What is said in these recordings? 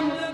them.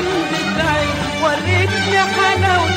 بغمضة عين وريتني حلاوة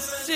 Just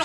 يا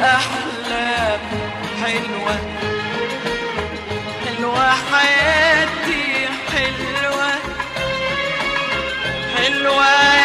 الأحلام حلوة. حلوة حياتي حلوة. حلوة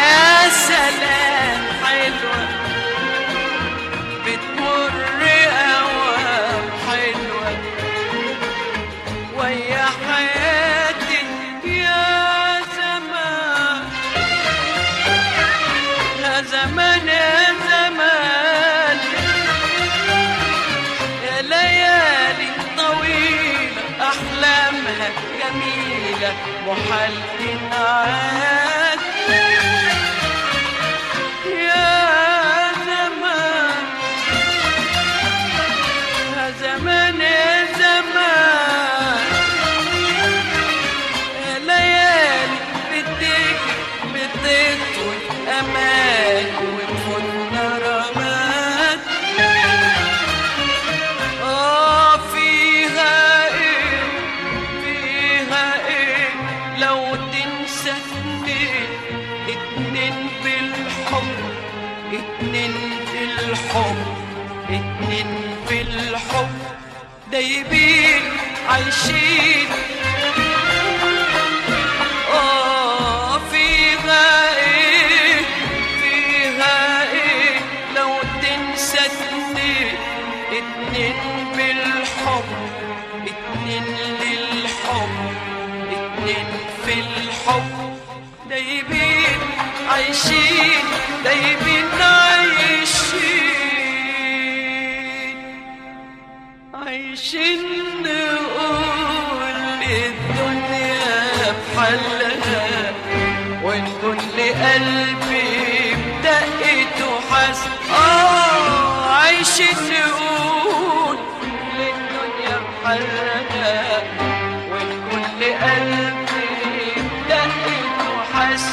قلبي دقت وحس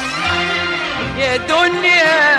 يا دنيا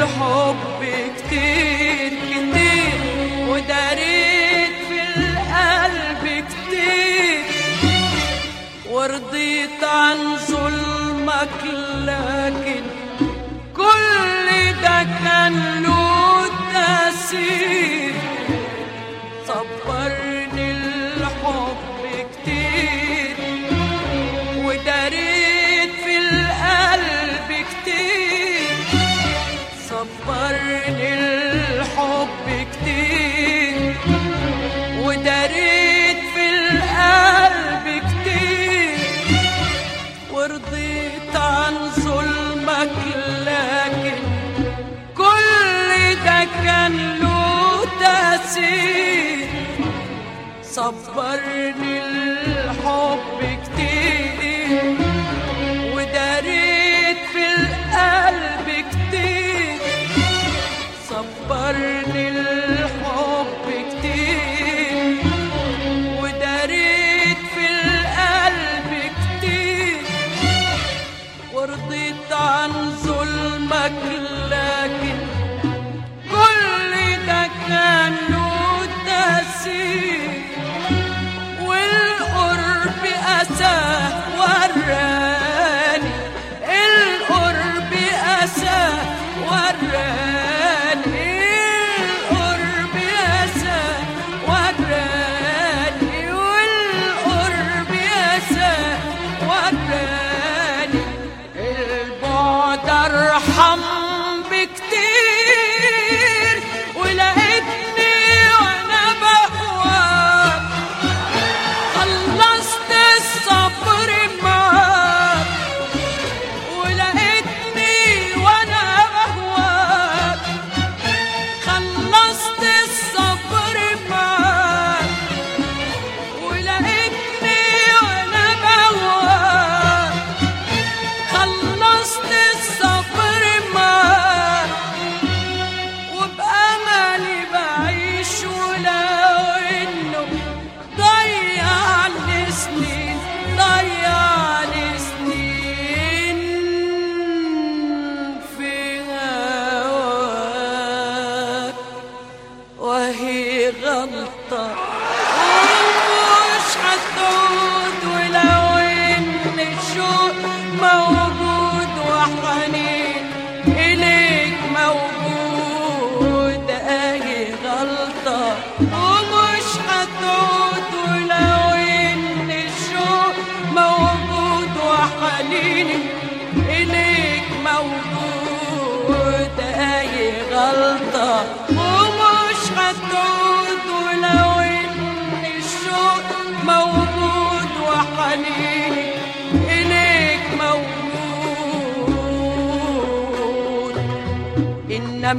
الحب كتير كتير وداريت في القلب كتير. ورضيت عن ظلمك لكن كل ده كان له تأثير. पर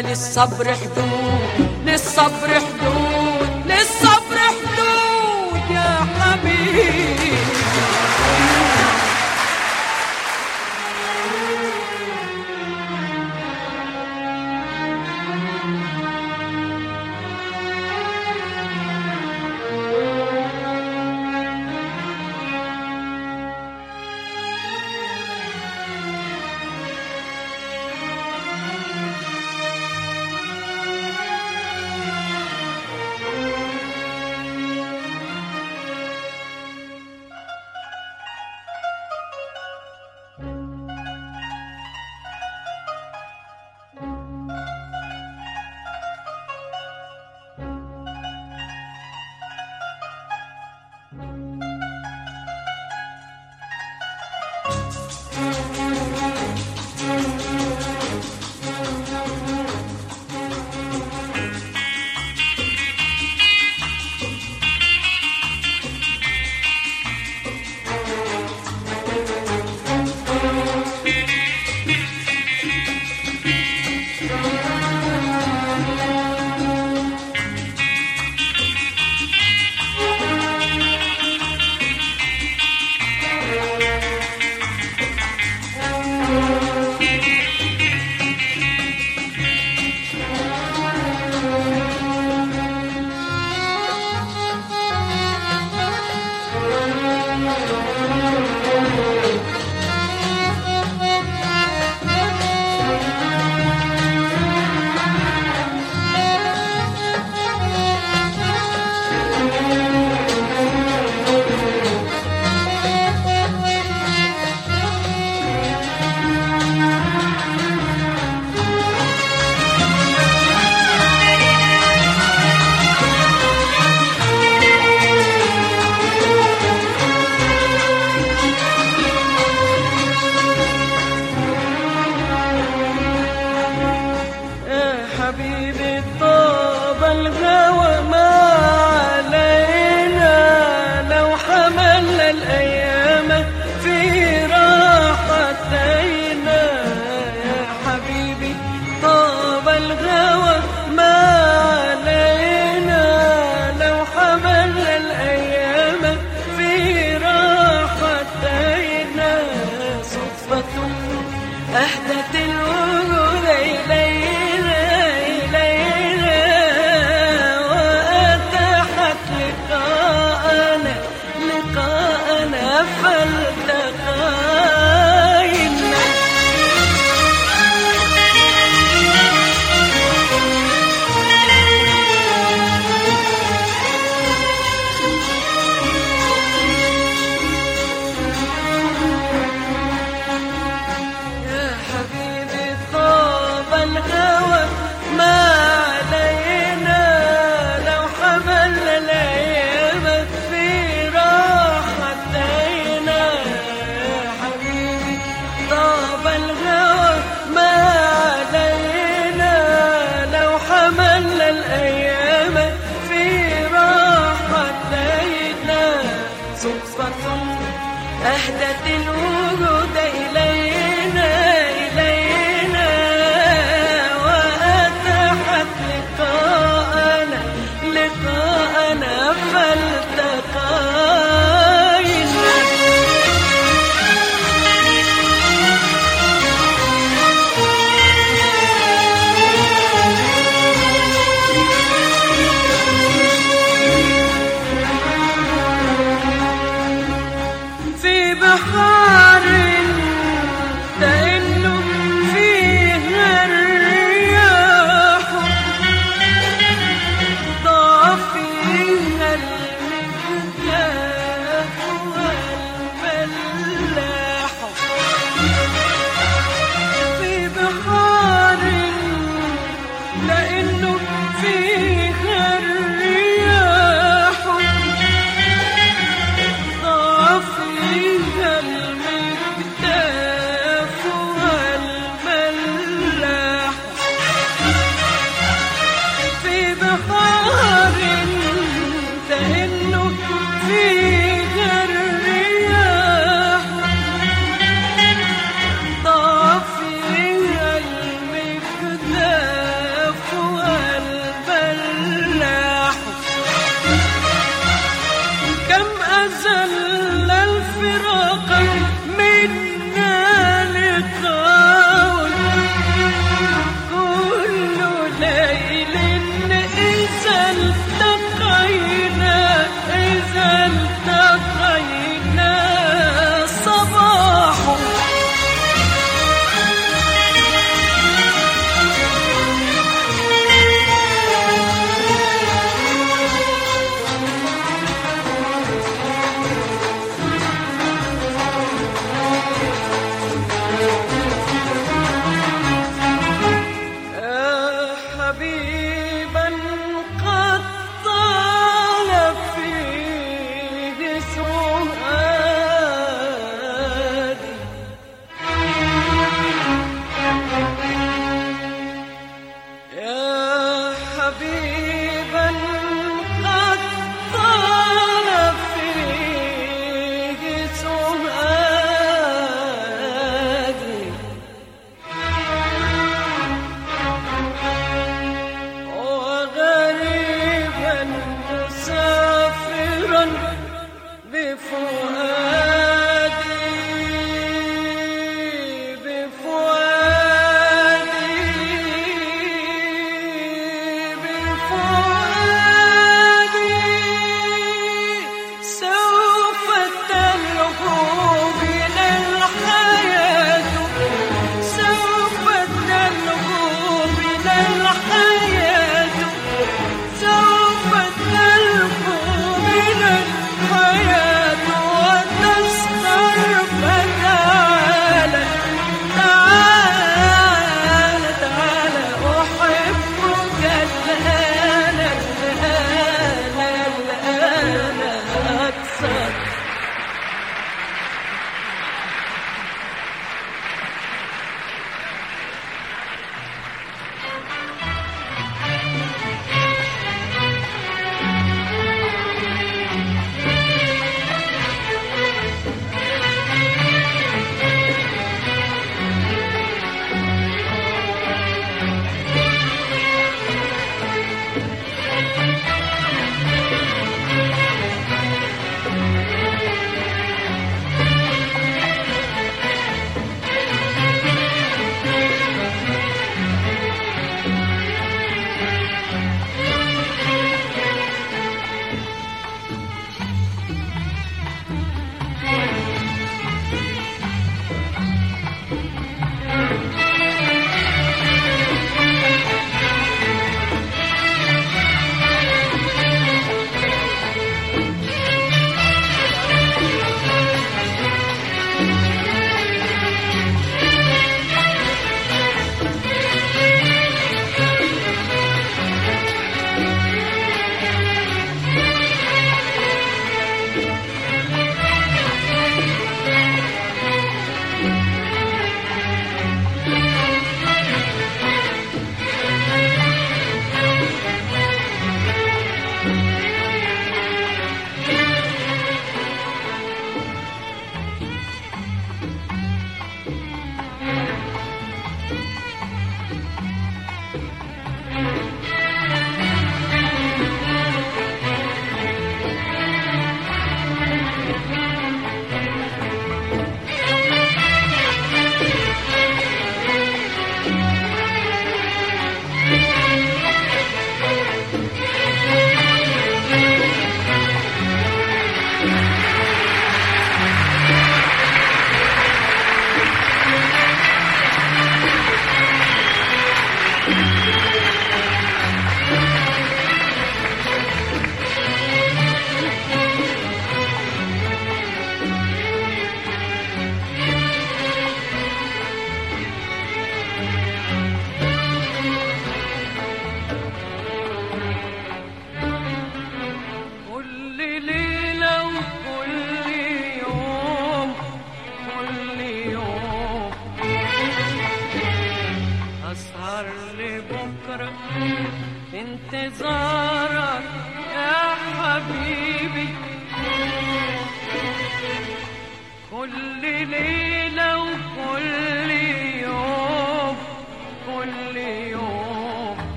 للصبر حدود للصبر حدود.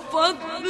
Fuck.